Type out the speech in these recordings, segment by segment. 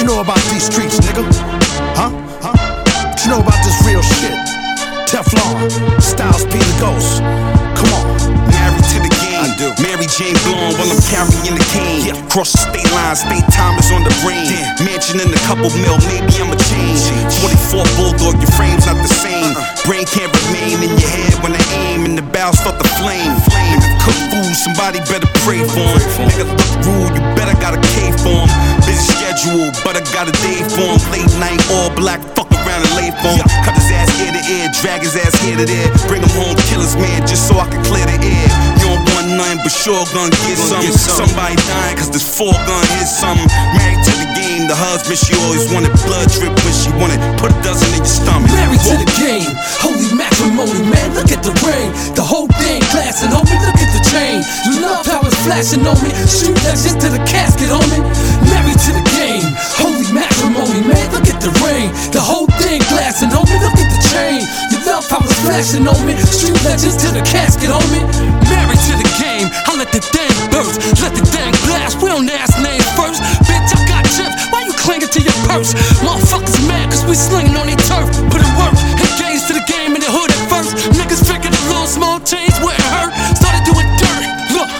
you know about these streets, nigga? Huh? Huh? What you know about this real shit? Teflon, Styles P the Ghost. Come on. Do. Mary Jane Blonde while I'm carrying the cane. Yeah. Cross the state line, state time is on the brain. Damn. Mansion in a couple mil, maybe I'm a change. 24 Bulldog, your frame's not the same. Uh-uh. Brain can't remain in your head when I aim, and the barrel start to flame. Flame. Cook food, somebody better pray for him. Nigga look rude, you better got a K for him. Busy schedule, but I got a day for him. Late night, all black, fuck around and lay for him. Cut his ass ear to ear, drag his ass here to there. Bring him home, kill his man, just so I can clear the air. Sure gonna get some. Somebody dying, cause this four gun hit something. Married to the game, the husband, she always wanted blood drip when she wanted. Put a dozen in your stomach. Married to the game, holy matrimony, man. Look at the ring, the whole thing glassing, homie. Look at the chain. You love how it's flashing on me. Shoot that shit to the casket, homie. Married to the game, holy matrimony, man. Look at the ring, the whole thing glassing, homie. Look at the chain. You love how it's flashing on me. Street legends to the casket, homie. Married to the I let the thing burst, let the thing blast. We don't ask names first, bitch. I got chips. Why you clinging to your purse? Motherfuckers mad cause we slinging on their turf. Put in work, engaged to the game in the hood at first. Niggas figured a little small change wouldn't hurt. Started doing dirt. Look,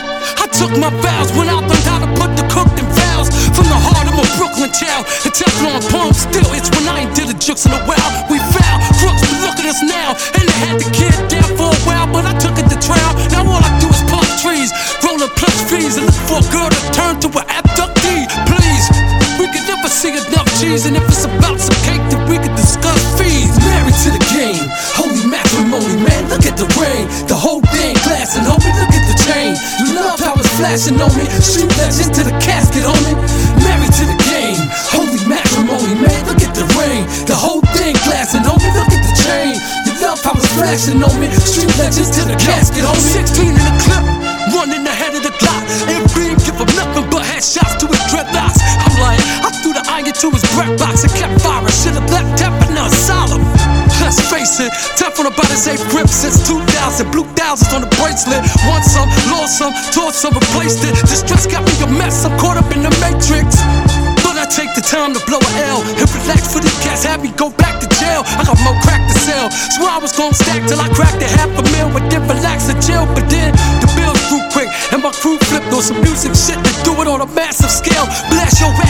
I took my vows when I learned how to put the cooked in vows. From the heart of a Brooklyn town. The Teflon palm still it's when I ain't did the jukes in a while. Cheese, and if it's about some cake, then we could discuss fees. Married to the game, holy matrimony, man. Look at the ring, the whole thing glassing, homie. Look at the chain. You love how it's flashing on me. Street legends to the casket, homie. Married to the game, holy matrimony, man. Look at the ring, the whole thing glassing, homie. Look at the chain. You love how it's flashing on me. Street legends to the casket, homie. 16 in the clip, running ahead of the clock. To his breath box and kept firing. Should've left it's solemn. Let's face it, tough on about his safe grip since 2000. Blue thousands on the bracelet. Won some, lost some, taught some, replaced it. Distress got me a mess, I'm caught up in the matrix. But I take the time to blow a L and relax for these cats. Have me go back to jail. I got more crack to sell. Swear I was gon' stack till I cracked a half a mil, but then relax and chill. But then the bills grew quick and my crew flipped on some music shit to do it on a massive scale. Blast your ass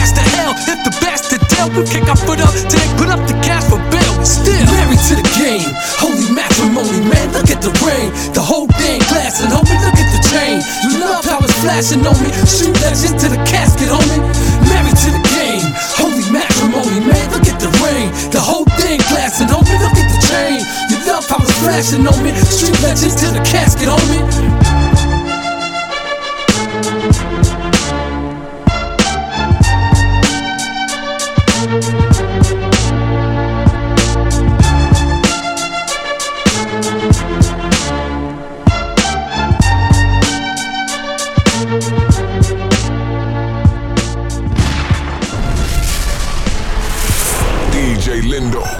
We kick our foot up till put up the cash for bail. Still married to the game. Holy matrimony, man. Look at the ring, the whole thing glassing, homie. Look at the chain. You love how it's flashing on me. Shoot legends to the casket, homie. Married to the game. Holy matrimony, man. Look at the ring, the whole thing glassing, homie. Look at the chain. You love how it's flashing on me. Street legends to the casket, homie. DJ Lindo.